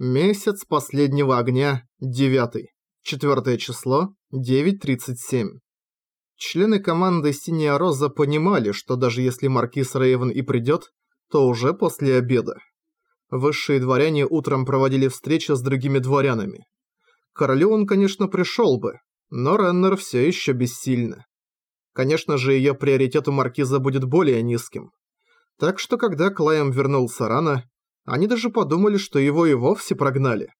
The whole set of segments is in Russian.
Месяц последнего огня, 9. Четвертое число, 9.37. Члены команды «Синяя роза» понимали, что даже если маркиз Рейвен и придет, то уже после обеда. Высшие дворяне утром проводили встречи с другими дворянами. Королю он, конечно, пришел бы, но Реннер все еще бессильна. Конечно же, ее приоритет у маркиза будет более низким. Так что, когда Клайм вернулся рано, они даже подумали, что его и вовсе прогнали.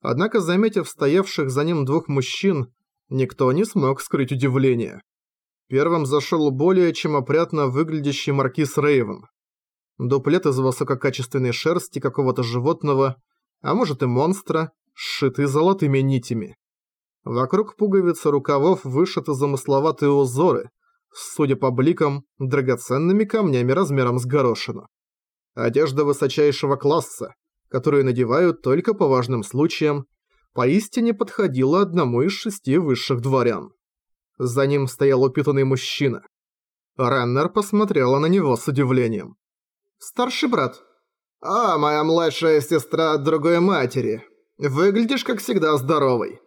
Однако, заметив стоявших за ним двух мужчин, никто не смог скрыть удивление. Первым зашел более чем опрятно выглядящий маркиз Рейвен. Дуплет из высококачественной шерсти какого-то животного, а может и монстра, сшитый золотыми нитями. Вокруг пуговицы рукавов вышиты замысловатые узоры, судя по бликам, драгоценными камнями размером с горошину. Одежда высочайшего класса, которую надевают только по важным случаям, поистине подходила одному из шести высших дворян. За ним стоял упитанный мужчина. Реннер посмотрела на него с удивлением. «Старший брат». «А, моя младшая сестра от другой матери. Выглядишь, как всегда, здоровой.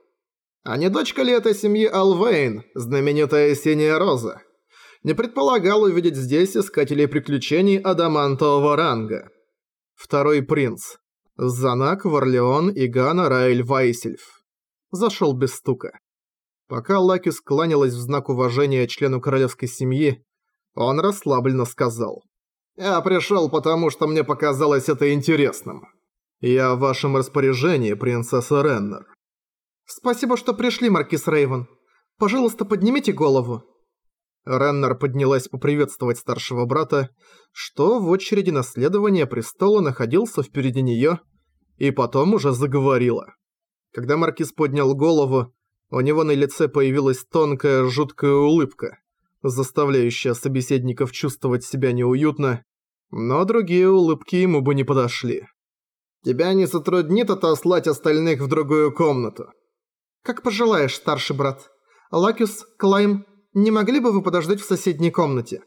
А не дочка ли этой семьи Алвейн, знаменитая Синяя Роза?» Не предполагал увидеть здесь искателей приключений адамантового ранга. Второй принц. Занак, Варлеон и Гана Раэль Вайсельф. Зашел без стука. Пока Лаки склонилась в знак уважения члену королевской семьи, он расслабленно сказал. «Я пришел, потому что мне показалось это интересным. Я в вашем распоряжении, принцесса Реннер». «Спасибо, что пришли, маркиз Рейвен. Пожалуйста, поднимите голову. Реннер поднялась поприветствовать старшего брата, что в очереди наследования престола находился впереди неё, и потом уже заговорила. Когда маркиз поднял голову, у него на лице появилась тонкая, жуткая улыбка, заставляющая собеседников чувствовать себя неуютно, но другие улыбки ему бы не подошли. «Тебя не затруднит отослать остальных в другую комнату?» «Как пожелаешь, старший брат. Лакюс, Клайм, не могли бы вы подождать в соседней комнате?»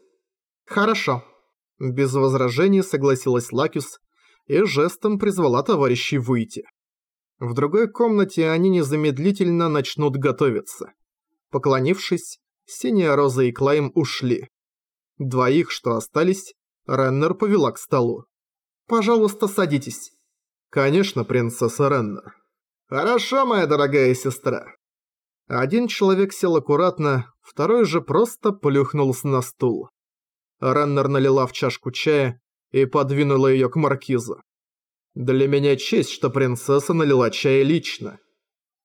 «Хорошо». Без возражений согласилась Лакюс и жестом призвала товарищей выйти. В другой комнате они незамедлительно начнут готовиться. Поклонившись, Синяя Роза и Клайм ушли. Двоих, что остались, Реннер повела к столу. «Пожалуйста, садитесь». «Конечно, принцесса Реннер». «Хорошо, моя дорогая сестра». Один человек сел аккуратно, второй же просто плюхнулся на стул. Раннер налила в чашку чая и подвинула ее к маркизу. «Для меня честь, что принцесса налила чай лично».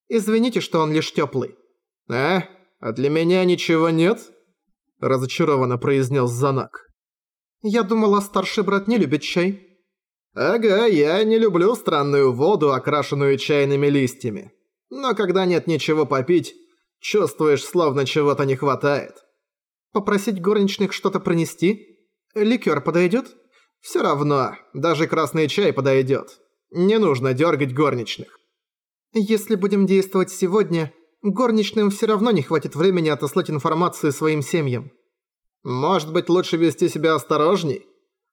«Извините, что он лишь теплый». «А? А для меня ничего нет?» Разочарованно произнес Занак. «Я думала, старший брат не любит чай». «Ага, я не люблю странную воду, окрашенную чайными листьями. Но когда нет ничего попить, чувствуешь, словно чего-то не хватает. Попросить горничных что-то принести? Ликер подойдет? Все равно, даже красный чай подойдет. Не нужно дергать горничных. Если будем действовать сегодня, горничным все равно не хватит времени отослать информацию своим семьям. Может быть, лучше вести себя осторожней?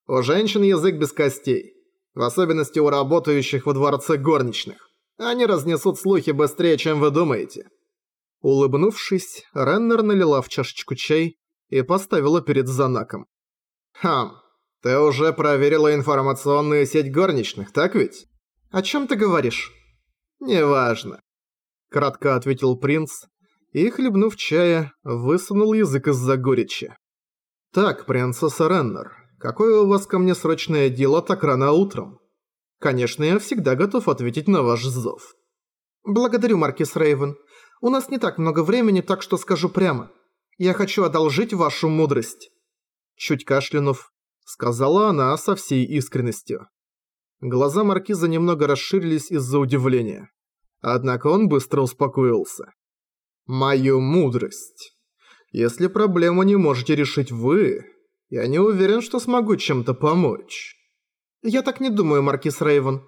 У женщин язык без костей. В особенности у работающих во дворце горничных. Они разнесут слухи быстрее, чем вы думаете». Улыбнувшись, Реннер налила в чашечку чай и поставила перед Занаком. «Хм, ты уже проверила информационную сеть горничных, так ведь? О чем ты говоришь?» «Неважно», — кратко ответил принц и, хлебнув чая, высунул язык из-за горечи. «Так, принцесса Реннер, какое у вас ко мне срочное дело так рано утром?» Конечно, я всегда готов ответить на ваш зов. Благодарю, Маркис Рейвен. У нас не так много времени, так что скажу прямо. Я хочу одолжить вашу мудрость. Чуть кашлянув, сказала она со всей искренностью. Глаза Маркиза немного расширились из-за удивления. Однако он быстро успокоился. «Мою мудрость. Если проблему не можете решить вы, я не уверен, что смогу чем-то помочь». «Я так не думаю, Маркис Рейвен.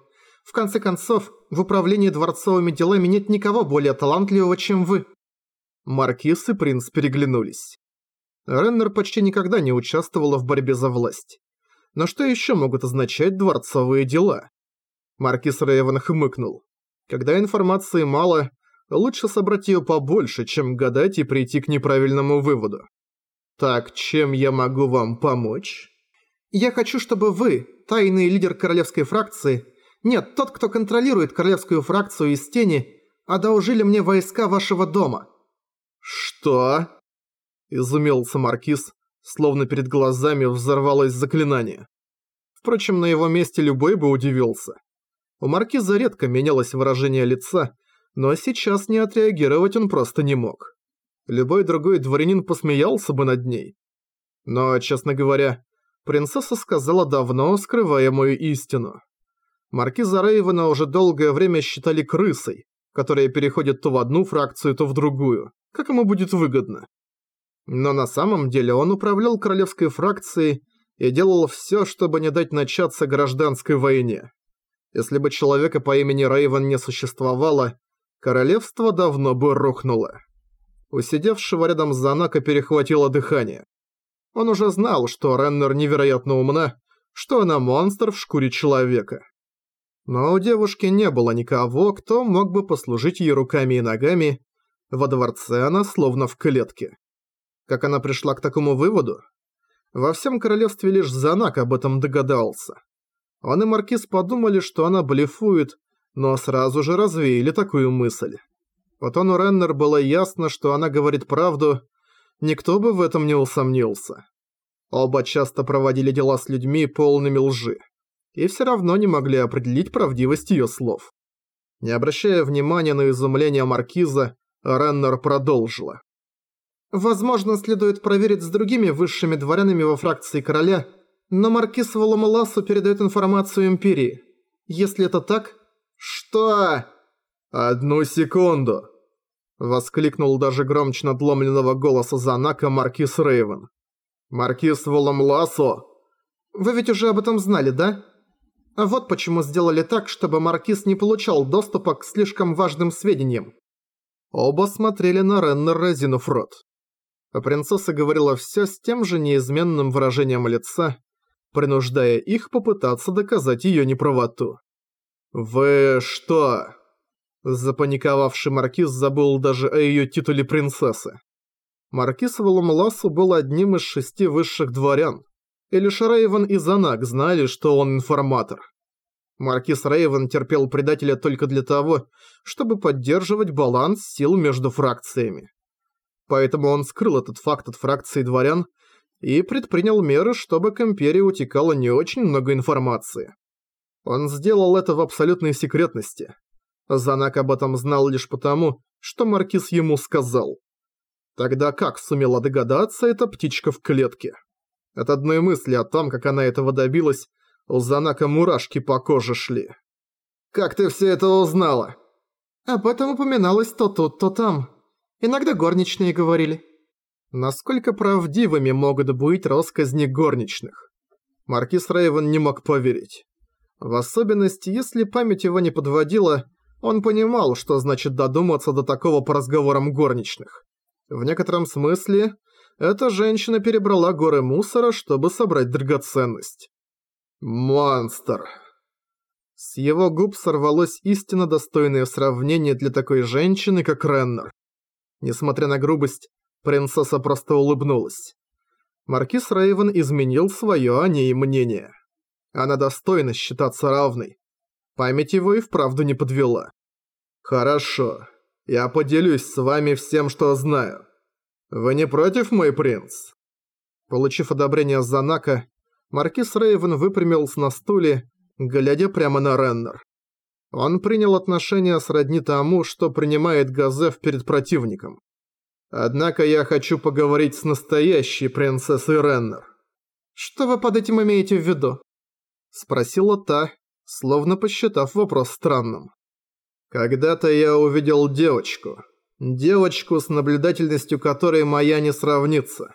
В конце концов, в управлении дворцовыми делами нет никого более талантливого, чем вы». Маркиз и принц переглянулись. Реннер почти никогда не участвовала в борьбе за власть. Но что еще могут означать дворцовые дела? Маркис Рейвен хмыкнул. Когда информации мало, лучше собрать ее побольше, чем гадать и прийти к неправильному выводу. Так, чем я могу вам помочь? Я хочу, чтобы вы, тайный лидер королевской фракции, нет, тот, кто контролирует королевскую фракцию из тени, одолжили мне войска вашего дома». «Что?» – изумился Маркиз, словно перед глазами взорвалось заклинание. Впрочем, на его месте любой бы удивился. У Маркиза редко менялось выражение лица, но сейчас не отреагировать он просто не мог. Любой другой дворянин посмеялся бы над ней. Но, честно говоря, принцесса сказала давно скрываемую истину. Маркиза Рейвена уже долгое время считали крысой, которая переходит то в одну фракцию, то в другую, как ему будет выгодно. Но на самом деле он управлял королевской фракцией и делал все, чтобы не дать начаться гражданской войне. Если бы человека по имени Рейвен не существовало, королевство давно бы рухнуло. У сидевшего рядом Занака перехватило дыхание. Он уже знал, что Реннер невероятно умна, что она монстр в шкуре человека. Но у девушки не было никого, кто мог бы послужить ей руками и ногами. Во дворце она словно в клетке. Как она пришла к такому выводу? Во всем королевстве лишь Занак об этом догадался. Он и Маркиз подумали, что она блефует, но сразу же развеяли такую мысль. По тону Реннер было ясно, что она говорит правду, никто бы в этом не усомнился. Оба часто проводили дела с людьми, полными лжи и все равно не могли определить правдивость ее слов. Не обращая внимания на изумление Маркиза, Реннер продолжила. «Возможно, следует проверить с другими высшими дворянами во фракции короля, но Маркиз Воломаласу передает информацию Империи. Если это так...» «Что?» «Одну секунду!» Воскликнул даже громче надломленного голоса Занака Маркиз Рейвен. «Маркиз Воломласо!» «Вы ведь уже об этом знали, да?» А вот почему сделали так, чтобы Маркиз не получал доступа к слишком важным сведениям. Оба смотрели на Реннер, разинув рот. Принцесса говорила все с тем же неизменным выражением лица, принуждая их попытаться доказать ее неправоту. «Вы что?» Запаниковавший Маркиз забыл даже о ее титуле принцессы. Маркиз Валамласу был одним из шести высших дворян, и лишь Рейвен и Занак знали, что он информатор. Маркиз Рейвен терпел предателя только для того, чтобы поддерживать баланс сил между фракциями. Поэтому он скрыл этот факт от фракции дворян и предпринял меры, чтобы к Империи утекало не очень много информации. Он сделал это в абсолютной секретности. Занак об этом знал лишь потому, что Маркиз ему сказал. Тогда как сумела догадаться эта птичка в клетке? От одной мысли о том, как она этого добилась, у Занака мурашки по коже шли. «Как ты все это узнала?» «Об этом упоминалось то тут, то там. Иногда горничные говорили». Насколько правдивыми могут быть россказни горничных? Маркиз Рейвен не мог поверить. В особенности, если память его не подводила, он понимал, что значит додуматься до такого по разговорам горничных. В некотором смысле, эта женщина перебрала горы мусора, чтобы собрать драгоценность. Монстр. С его губ сорвалось истинно достойное сравнение для такой женщины, как Реннер. Несмотря на грубость, принцесса просто улыбнулась. Маркиз Рейвен изменил свое о ней мнение. Она достойна считаться равной. Память его и вправду не подвела. «Хорошо. Я поделюсь с вами всем, что знаю. «Вы не против, мой принц?» Получив одобрение Занака, маркиз Рейвен выпрямился на стуле, глядя прямо на Реннер. Он принял отношение сродни тому, что принимает Газеф перед противником. «Однако я хочу поговорить с настоящей принцессой Реннер». «Что вы под этим имеете в виду?» Спросила та, словно посчитав вопрос странным. «Когда-то я увидел девочку, Девочку, с наблюдательностью которой моя не сравнится.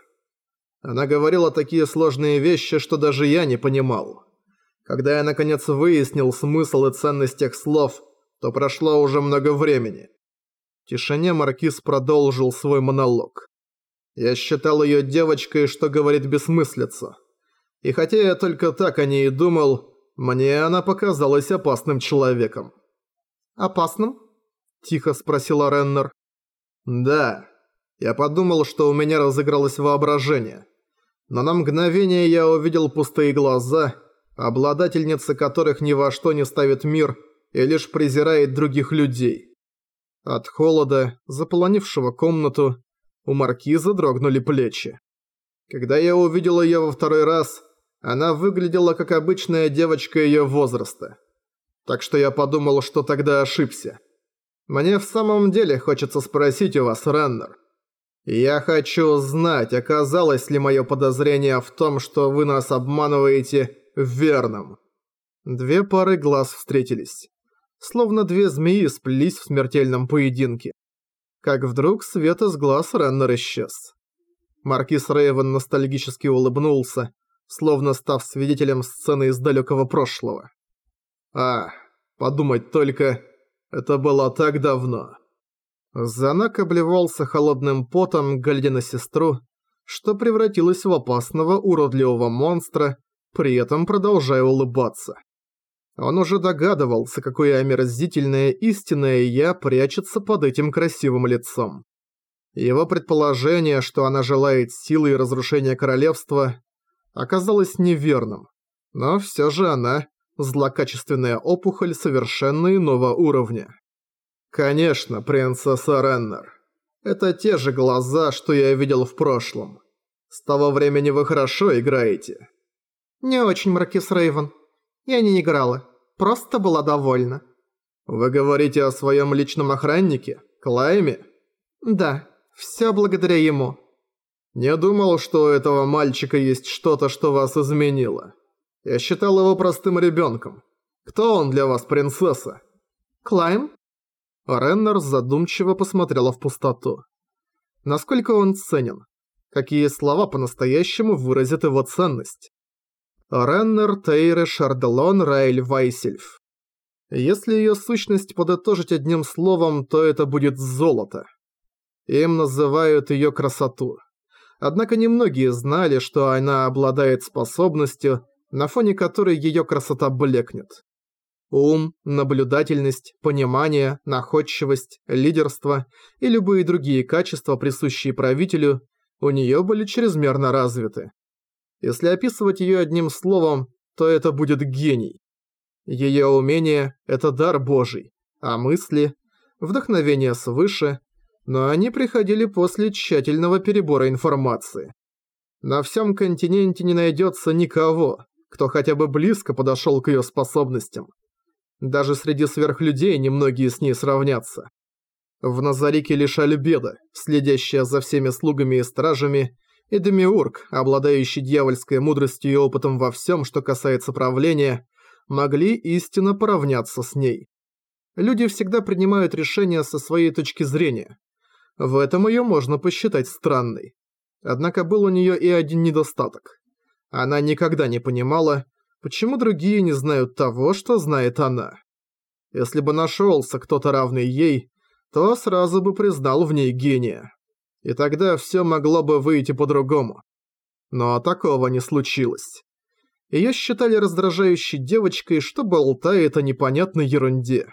Она говорила такие сложные вещи, что даже я не понимал. Когда я наконец выяснил смысл и ценность тех слов, то прошло уже много времени. В тишине Маркиз продолжил свой монолог. Я считал ее девочкой, что говорит бессмыслица. И хотя я только так о ней и думал, мне она показалась опасным человеком». «Опасным?» – тихо спросила Реннер. «Да. Я подумал, что у меня разыгралось воображение. Но на мгновение я увидел пустые глаза, обладательница которых ни во что не ставит мир и лишь презирает других людей. От холода, заполонившего комнату, у маркиза дрогнули плечи. Когда я увидел ее во второй раз, она выглядела как обычная девочка ее возраста. Так что я подумал, что тогда ошибся. Мне в самом деле хочется спросить у вас, Реннер. Я хочу знать, оказалось ли мое подозрение в том, что вы нас обманываете, верным. Две пары глаз встретились. Словно две змеи сплелись в смертельном поединке. Как вдруг свет из глаз Реннер исчез. Маркиз Рейвен ностальгически улыбнулся, словно став свидетелем сцены из далекого прошлого. А, подумать только, это было так давно. Занак обливался холодным потом, глядя на сестру, что превратилась в опасного уродливого монстра, при этом продолжая улыбаться. Он уже догадывался, какое омерзительное истинное «я» прячется под этим красивым лицом. Его предположение, что она желает силы и разрушения королевства, оказалось неверным. Но все же она – злокачественная опухоль совершенно иного уровня. Конечно, принцесса Реннер. Это те же глаза, что я видел в прошлом. С того времени вы хорошо играете. Не очень, Маркис Рейвен. Я не играла, просто была довольна. Вы говорите о своем личном охраннике, Клайме? Да, все благодаря ему. Не думал, что у этого мальчика есть что-то, что вас изменило. Я считал его простым ребенком. Кто он для вас, принцесса? Клайм? Реннер задумчиво посмотрела в пустоту. Насколько он ценен? Какие слова по-настоящему выразят его ценность? Реннер Тейре Шарделон Райль Вайсельф. Если ее сущность подытожить одним словом, то это будет золото. Им называют ее красоту. Однако немногие знали, что она обладает способностью, на фоне которой ее красота блекнет. Ум, наблюдательность, понимание, находчивость, лидерство и любые другие качества, присущие правителю, у нее были чрезмерно развиты. Если описывать ее одним словом, то это будет гений. Ее умение – это дар Божий, а мысли – вдохновение свыше, но они приходили после тщательного перебора информации. На всем континенте не найдется никого, кто хотя бы близко подошел к ее способностям. Даже среди сверхлюдей немногие с ней сравнятся. В Назарике лишь Альбеда, следящая за всеми слугами и стражами, и Демиург, обладающий дьявольской мудростью и опытом во всем, что касается правления, могли истинно поравняться с ней. Люди всегда принимают решения со своей точки зрения. В этом ее можно посчитать странной. Однако был у нее и один недостаток. Она никогда не понимала, почему другие не знают того, что знает она. Если бы нашелся кто-то равный ей, то сразу бы признал в ней гения и тогда все могло бы выйти по-другому. Но такого не случилось. Ее считали раздражающей девочкой, что болтает о непонятной ерунде.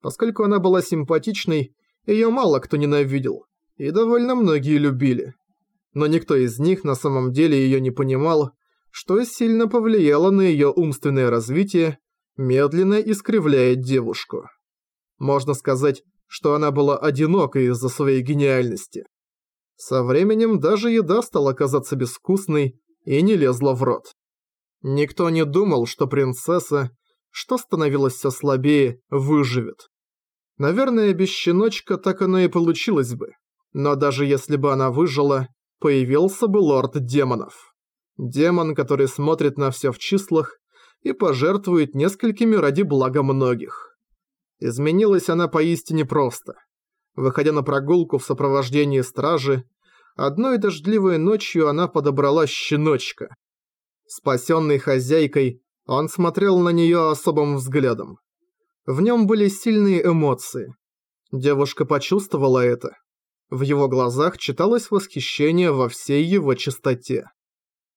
Поскольку она была симпатичной, ее мало кто ненавидел, и довольно многие любили. Но никто из них на самом деле ее не понимал, что сильно повлияло на ее умственное развитие, медленно искривляя девушку. Можно сказать, что она была одинока из-за своей гениальности. Со временем даже еда стала казаться безвкусной и не лезла в рот. Никто не думал, что принцесса, что становилась все слабее, выживет. Наверное, без щеночка так оно и получилось бы. Но даже если бы она выжила, появился бы лорд демонов. Демон, который смотрит на все в числах и пожертвует несколькими ради блага многих. Изменилась она поистине просто – Выходя на прогулку в сопровождении стражи, одной дождливой ночью она подобрала щеночка. Спасенный хозяйкой, он смотрел на нее особым взглядом. В нем были сильные эмоции. Девушка почувствовала это. В его глазах читалось восхищение во всей его чистоте.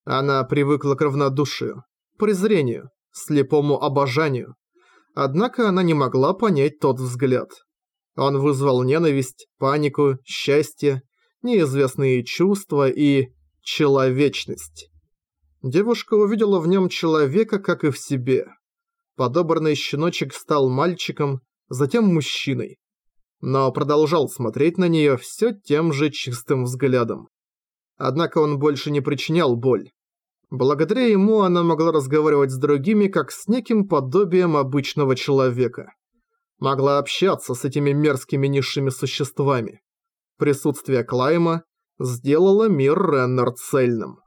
Она привыкла к равнодушию, презрению, слепому обожанию. Однако она не могла понять тот взгляд. Он вызвал ненависть, панику, счастье, неизвестные чувства и... человечность. Девушка увидела в нем человека, как и в себе. Подобранный щеночек стал мальчиком, затем мужчиной. Но продолжал смотреть на нее все тем же чистым взглядом. Однако он больше не причинял боль. Благодаря ему она могла разговаривать с другими, как с неким подобием обычного человека. Могла общаться с этими мерзкими низшими существами. Присутствие Клайма сделало мир Реннер цельным.